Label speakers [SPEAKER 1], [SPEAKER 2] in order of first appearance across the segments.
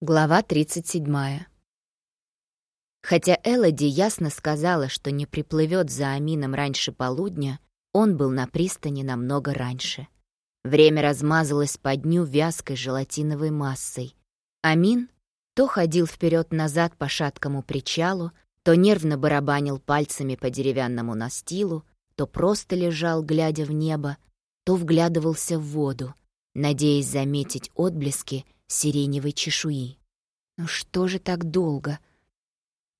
[SPEAKER 1] Глава 37. Хотя Элоди ясно сказала, что не приплывет за Амином раньше полудня, он был на пристани намного раньше. Время размазалось по дню вязкой желатиновой массой. Амин то ходил вперед назад по шаткому причалу, то нервно барабанил пальцами по деревянному настилу, то просто лежал, глядя в небо, то вглядывался в воду, надеясь заметить отблески сиреневой чешуи. Ну что же так долго?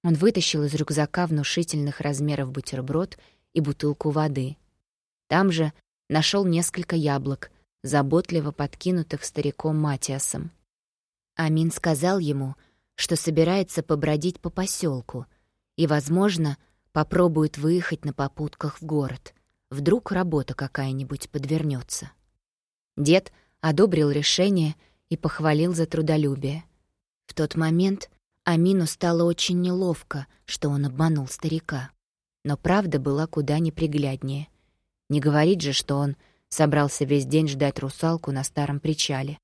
[SPEAKER 1] Он вытащил из рюкзака внушительных размеров бутерброд и бутылку воды. Там же нашел несколько яблок, заботливо подкинутых стариком Матиасом. Амин сказал ему, что собирается побродить по поселку и, возможно, попробует выехать на попутках в город. Вдруг работа какая-нибудь подвернется. Дед одобрил решение — и похвалил за трудолюбие. В тот момент Амину стало очень неловко, что он обманул старика. Но правда была куда непригляднее. Не говорить же, что он собрался весь день ждать русалку на старом причале.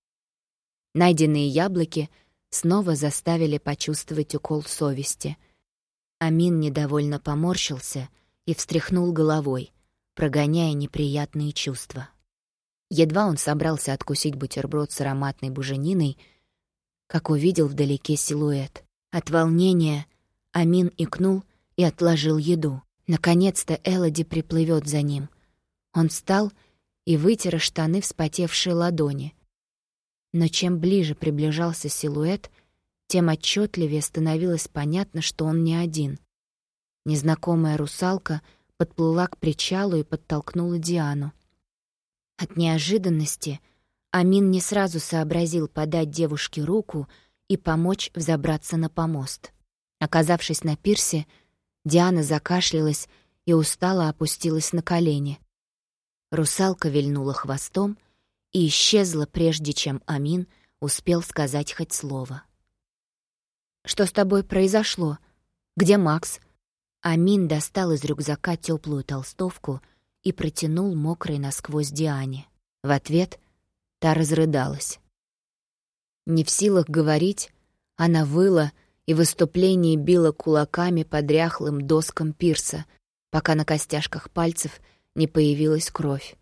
[SPEAKER 1] Найденные яблоки снова заставили почувствовать укол совести. Амин недовольно поморщился и встряхнул головой, прогоняя неприятные чувства. Едва он собрался откусить бутерброд с ароматной бужениной, как увидел вдалеке силуэт. От волнения Амин икнул и отложил еду. Наконец-то Элоди приплывет за ним. Он встал и вытер штаны вспотевшие ладони. Но чем ближе приближался силуэт, тем отчетливее становилось понятно, что он не один. Незнакомая русалка подплыла к причалу и подтолкнула Диану. От неожиданности Амин не сразу сообразил подать девушке руку и помочь взобраться на помост. Оказавшись на пирсе, Диана закашлялась и устало опустилась на колени. Русалка вильнула хвостом и исчезла, прежде чем Амин успел сказать хоть слово. «Что с тобой произошло? Где Макс?» Амин достал из рюкзака теплую толстовку и протянул мокрой насквозь Диане. В ответ та разрыдалась. Не в силах говорить, она выла и в выступлении била кулаками по дряхлым доскам пирса, пока на костяшках пальцев не появилась кровь.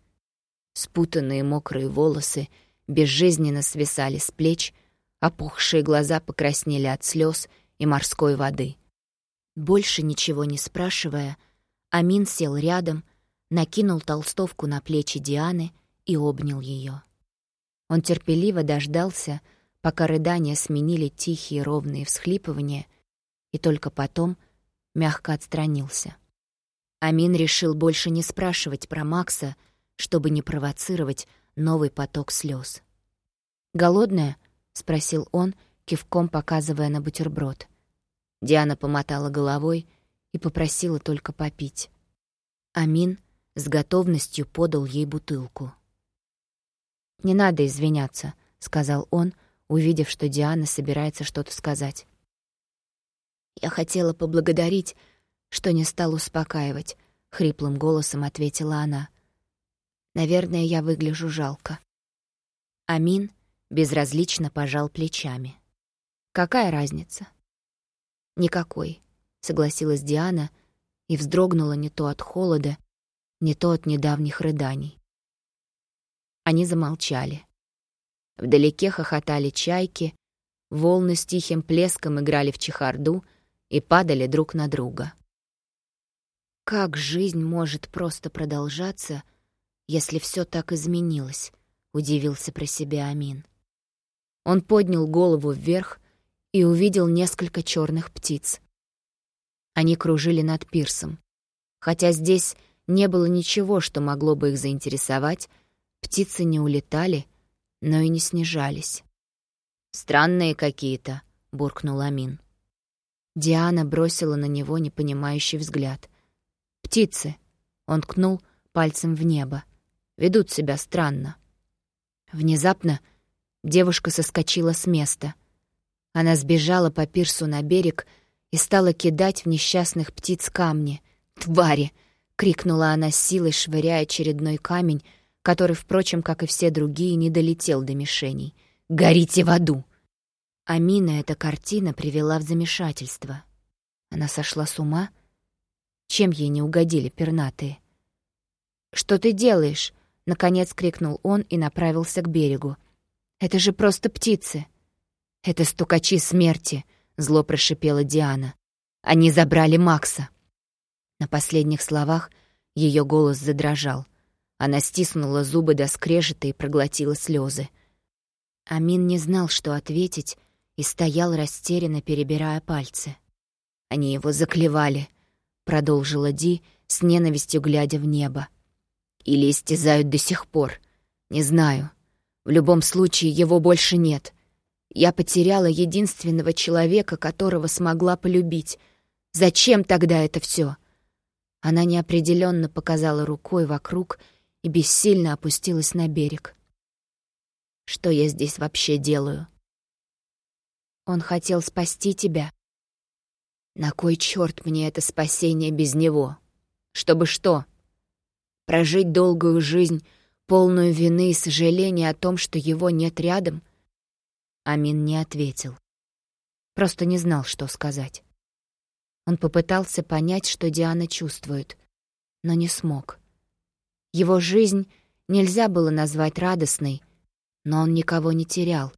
[SPEAKER 1] Спутанные мокрые волосы безжизненно свисали с плеч, опухшие глаза покраснели от слез и морской воды. Больше ничего не спрашивая, Амин сел рядом накинул толстовку на плечи Дианы и обнял ее. Он терпеливо дождался, пока рыдания сменили тихие ровные всхлипывания, и только потом мягко отстранился. Амин решил больше не спрашивать про Макса, чтобы не провоцировать новый поток слез. «Голодная?» — спросил он, кивком показывая на бутерброд. Диана помотала головой и попросила только попить. Амин с готовностью подал ей бутылку. «Не надо извиняться», — сказал он, увидев, что Диана собирается что-то сказать. «Я хотела поблагодарить, что не стал успокаивать», — хриплым голосом ответила она. «Наверное, я выгляжу жалко». Амин безразлично пожал плечами. «Какая разница?» «Никакой», — согласилась Диана и вздрогнула не то от холода, не то от недавних рыданий. Они замолчали. Вдалеке хохотали чайки, волны с тихим плеском играли в чехарду и падали друг на друга. Как жизнь может просто продолжаться, если все так изменилось, удивился про себя Амин. Он поднял голову вверх и увидел несколько черных птиц. Они кружили над пирсом. Хотя здесь не было ничего, что могло бы их заинтересовать. Птицы не улетали, но и не снижались. «Странные какие-то», — буркнул Амин. Диана бросила на него непонимающий взгляд. «Птицы!» — он ткнул пальцем в небо. «Ведут себя странно». Внезапно девушка соскочила с места. Она сбежала по пирсу на берег и стала кидать в несчастных птиц камни. «Твари!» Крикнула она с силой, швыряя очередной камень, который, впрочем, как и все другие, не долетел до мишеней. «Горите в аду!» Амина эта картина привела в замешательство. Она сошла с ума? Чем ей не угодили пернатые? «Что ты делаешь?» — наконец крикнул он и направился к берегу. «Это же просто птицы!» «Это стукачи смерти!» — зло прошипела Диана. «Они забрали Макса!» На последних словах ее голос задрожал. Она стиснула зубы до скрежета и проглотила слезы. Амин не знал, что ответить, и стоял растерянно, перебирая пальцы. Они его заклевали, продолжила Ди, с ненавистью глядя в небо. Или истязают до сих пор. Не знаю. В любом случае, его больше нет. Я потеряла единственного человека, которого смогла полюбить. Зачем тогда это все? Она неопределенно показала рукой вокруг и бессильно опустилась на берег. Что я здесь вообще делаю? Он хотел спасти тебя, на кой черт мне это спасение без него? Чтобы что? Прожить долгую жизнь, полную вины и сожаления о том, что его нет рядом? Амин не ответил. Просто не знал, что сказать. Он попытался понять, что Диана чувствует, но не смог. Его жизнь нельзя было назвать радостной, но он никого не терял.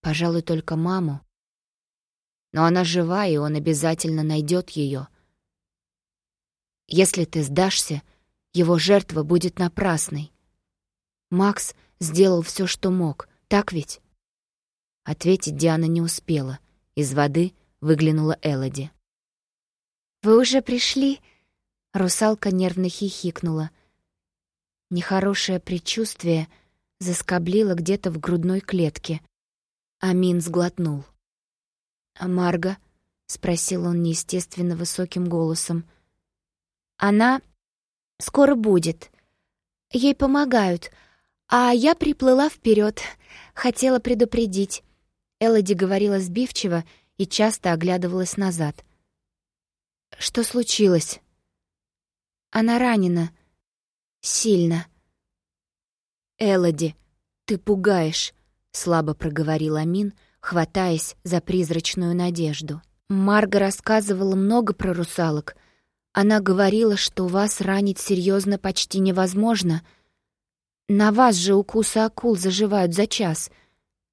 [SPEAKER 1] Пожалуй, только маму, но она жива, и он обязательно найдет ее. Если ты сдашься, его жертва будет напрасной. Макс сделал все, что мог, так ведь? Ответить Диана не успела. Из воды выглянула Элоди. «Вы уже пришли?» Русалка нервно хихикнула. Нехорошее предчувствие заскоблило где-то в грудной клетке. Амин сглотнул. «А Марга?» — спросил он неестественно высоким голосом. «Она скоро будет. Ей помогают, а я приплыла вперед, хотела предупредить». Элоди говорила сбивчиво и часто оглядывалась назад. «Что случилось?» «Она ранена. Сильно». «Элоди, ты пугаешь», — слабо проговорил Амин, — хватаясь за призрачную надежду. Марга рассказывала много про русалок. Она говорила, что вас ранить серьезно почти невозможно. На вас же укусы акул заживают за час.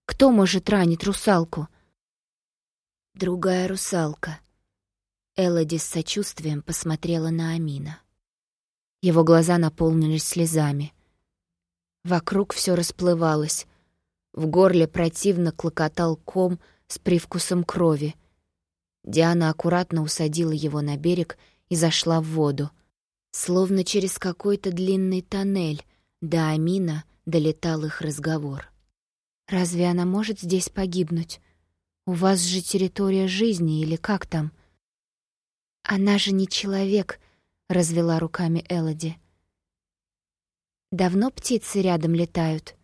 [SPEAKER 1] Кто может ранить русалку? Другая русалка. Элоди с сочувствием посмотрела на Амина. Его глаза наполнились слезами. Вокруг все расплывалось. В горле противно клокотал ком с привкусом крови. Диана аккуратно усадила его на берег и зашла в воду. Словно через какой-то длинный тоннель до Амина долетал их разговор. «Разве она может здесь погибнуть? У вас же территория жизни или как там?» «Она же не человек», — развела руками Элоди. «Давно птицы рядом летают?»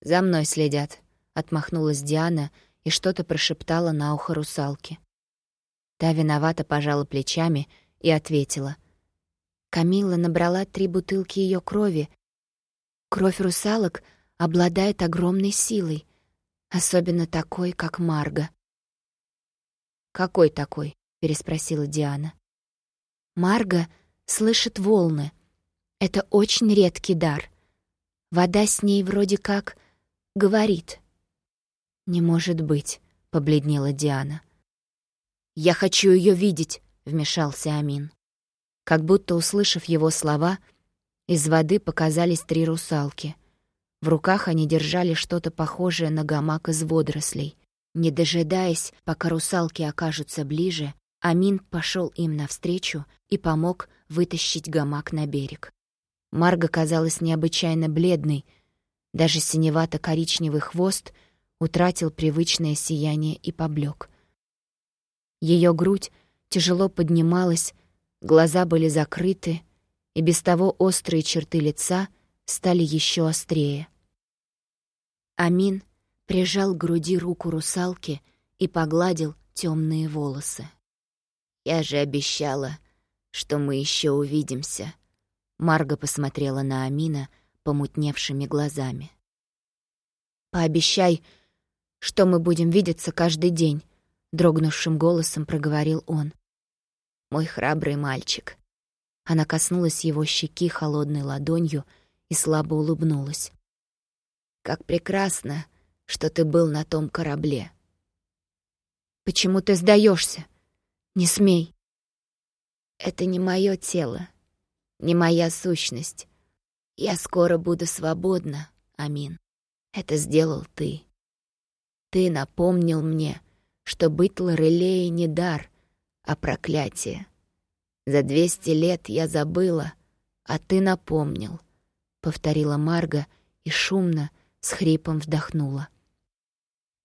[SPEAKER 1] «За мной следят», — отмахнулась Диана и что-то прошептала на ухо русалки. Та виновато пожала плечами и ответила. Камила набрала три бутылки ее крови. Кровь русалок обладает огромной силой, особенно такой, как Марга. «Какой такой?» — переспросила Диана. «Марга слышит волны. Это очень редкий дар. Вода с ней вроде как Говорит. «Не может быть», — побледнела Диана. «Я хочу ее видеть», — вмешался Амин. Как будто, услышав его слова, из воды показались три русалки. В руках они держали что-то похожее на гамак из водорослей. Не дожидаясь, пока русалки окажутся ближе, Амин пошел им навстречу и помог вытащить гамак на берег. Марга казалась необычайно бледной, даже синевато-коричневый хвост утратил привычное сияние и поблек. Ее грудь тяжело поднималась, глаза были закрыты, и без того острые черты лица стали еще острее. Амин прижал к груди руку русалки и погладил темные волосы. «Я же обещала, что мы еще увидимся». Марга посмотрела на Амина, помутневшими глазами. «Пообещай, что мы будем видеться каждый день», — дрогнувшим голосом проговорил он. «Мой храбрый мальчик». Она коснулась его щеки холодной ладонью и слабо улыбнулась. «Как прекрасно, что ты был на том корабле». «Почему ты сдаешься? Не смей». «Это не мое тело, не моя сущность. Я скоро буду свободна, Амин. Это сделал ты. Ты напомнил мне, что быть Лорелеей не дар, а проклятие. За двести лет я забыла, а ты напомнил, — повторила Марга и шумно, с хрипом вдохнула.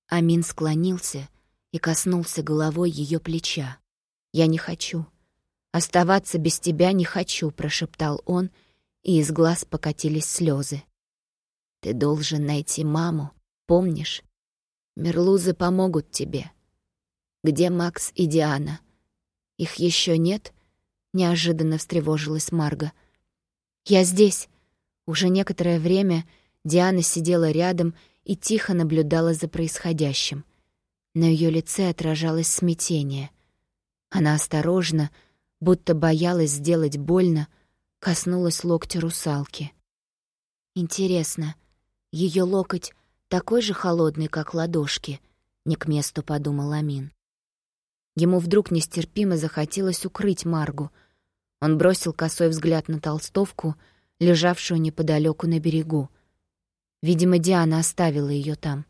[SPEAKER 1] Амин склонился и коснулся головой ее плеча. «Я не хочу. Оставаться без тебя не хочу», — прошептал он, и из глаз покатились слезы. «Ты должен найти маму, помнишь? Мерлузы помогут тебе. Где Макс и Диана? Их еще нет?» — неожиданно встревожилась Марга. «Я здесь». Уже некоторое время Диана сидела рядом и тихо наблюдала за происходящим. На ее лице отражалось смятение. Она осторожно, будто боялась сделать больно, коснулась локтя русалки. Интересно, ее локоть такой же холодный, как ладошки, не к месту подумал Амин. Ему вдруг нестерпимо захотелось укрыть Маргу. Он бросил косой взгляд на толстовку, лежавшую неподалеку на берегу. Видимо, Диана оставила ее там.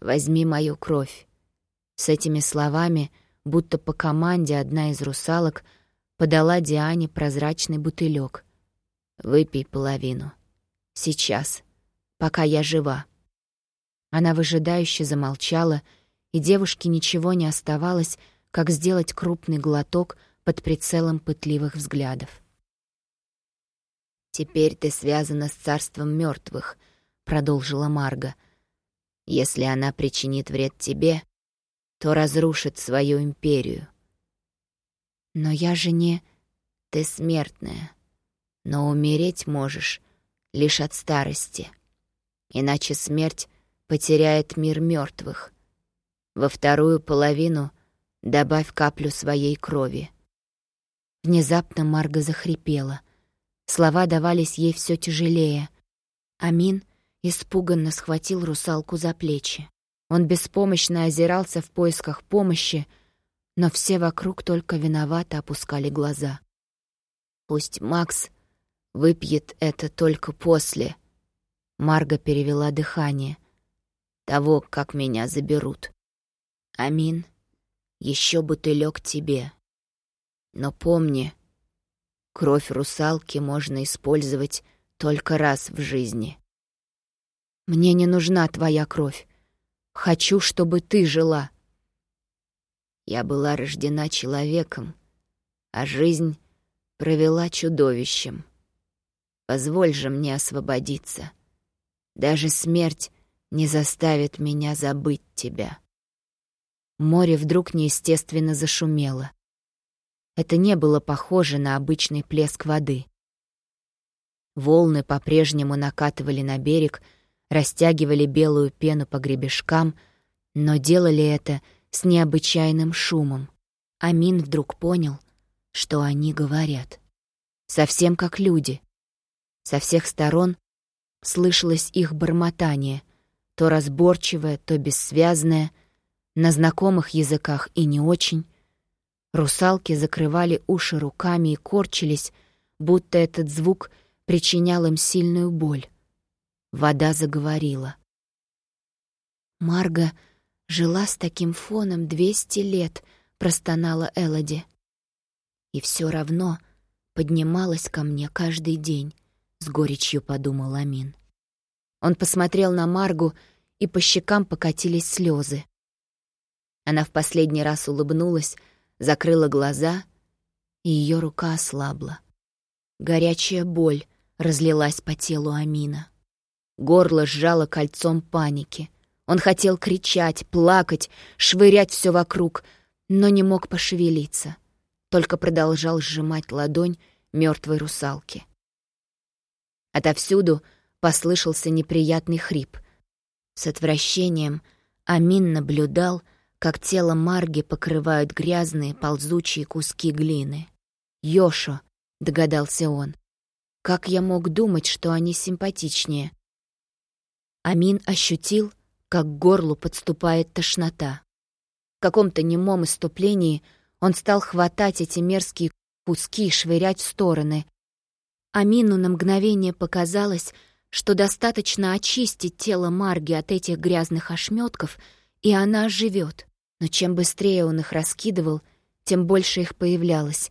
[SPEAKER 1] «Возьми мою кровь». С этими словами, будто по команде одна из русалок подала Диане прозрачный бутылек. «Выпей половину. Сейчас, пока я жива». Она выжидающе замолчала, и девушке ничего не оставалось, как сделать крупный глоток под прицелом пытливых взглядов. «Теперь ты связана с царством мертвых, продолжила Марга. «Если она причинит вред тебе, то разрушит свою империю». «Но я же не...» «Ты смертная, но умереть можешь лишь от старости. Иначе смерть потеряет мир мертвых. Во вторую половину добавь каплю своей крови». Внезапно Марга захрипела. Слова давались ей все тяжелее. Амин испуганно схватил русалку за плечи. Он беспомощно озирался в поисках помощи, но все вокруг только виновато опускали глаза.
[SPEAKER 2] «Пусть Макс выпьет это только после», — Марга перевела дыхание того, как меня заберут. Амин, еще бутылек тебе. Но помни, кровь русалки можно использовать только раз в жизни.
[SPEAKER 1] Мне не нужна твоя кровь. Хочу, чтобы ты жила.
[SPEAKER 2] Я была рождена человеком, а жизнь провела чудовищем. Позволь же мне освободиться. Даже смерть не заставит меня забыть тебя.
[SPEAKER 1] Море вдруг неестественно зашумело. Это не было похоже на обычный плеск воды. Волны по-прежнему накатывали на берег, растягивали белую пену по гребешкам, но делали это с необычайным шумом. Амин вдруг понял, что они говорят. Совсем как люди. Со всех сторон слышалось их бормотание, то разборчивое, то бессвязное, на знакомых языках и не очень. Русалки закрывали уши руками и корчились, будто этот звук причинял им сильную боль. Вода заговорила. «Марга жила с таким фоном двести лет», — простонала Элоди. «И все равно поднималась ко мне каждый день», — с горечью подумал Амин. Он посмотрел на Маргу, и по щекам покатились слезы. Она в последний раз улыбнулась, закрыла глаза, и ее рука ослабла. Горячая боль разлилась по телу Амина. Горло сжало кольцом паники. Он хотел кричать, плакать, швырять все вокруг, но не мог пошевелиться, только продолжал сжимать ладонь мертвой русалки. Отовсюду послышался неприятный хрип. С отвращением Амин наблюдал, как тело Марги покрывают грязные ползучие куски глины. «Йошо», — догадался он. «Как я мог думать, что они симпатичнее?» Амин ощутил, как к горлу подступает тошнота. В каком-то немом иступлении он стал хватать эти мерзкие куски и швырять в стороны. Амину на мгновение показалось, что достаточно очистить тело Марги от этих грязных ошметков, и она оживет. Но чем быстрее он их раскидывал, тем больше их появлялось.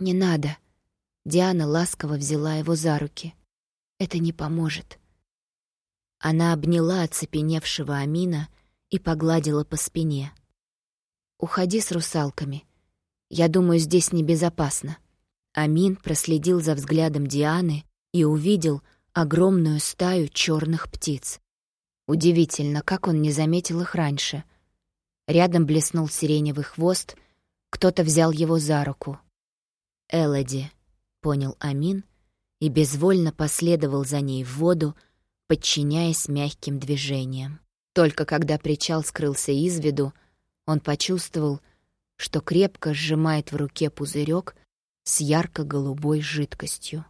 [SPEAKER 1] «Не надо», — Диана ласково взяла его за руки. «Это не поможет». Она обняла оцепеневшего Амина и погладила по спине. «Уходи с русалками. Я думаю, здесь небезопасно». Амин проследил за взглядом Дианы и увидел огромную стаю черных птиц. Удивительно, как он не заметил их раньше — Рядом блеснул сиреневый хвост, кто-то взял его за руку. «Элоди», — понял Амин и безвольно последовал за ней в воду, подчиняясь мягким движениям. Только когда причал скрылся из виду, он почувствовал, что крепко сжимает в руке пузырек с ярко-голубой жидкостью.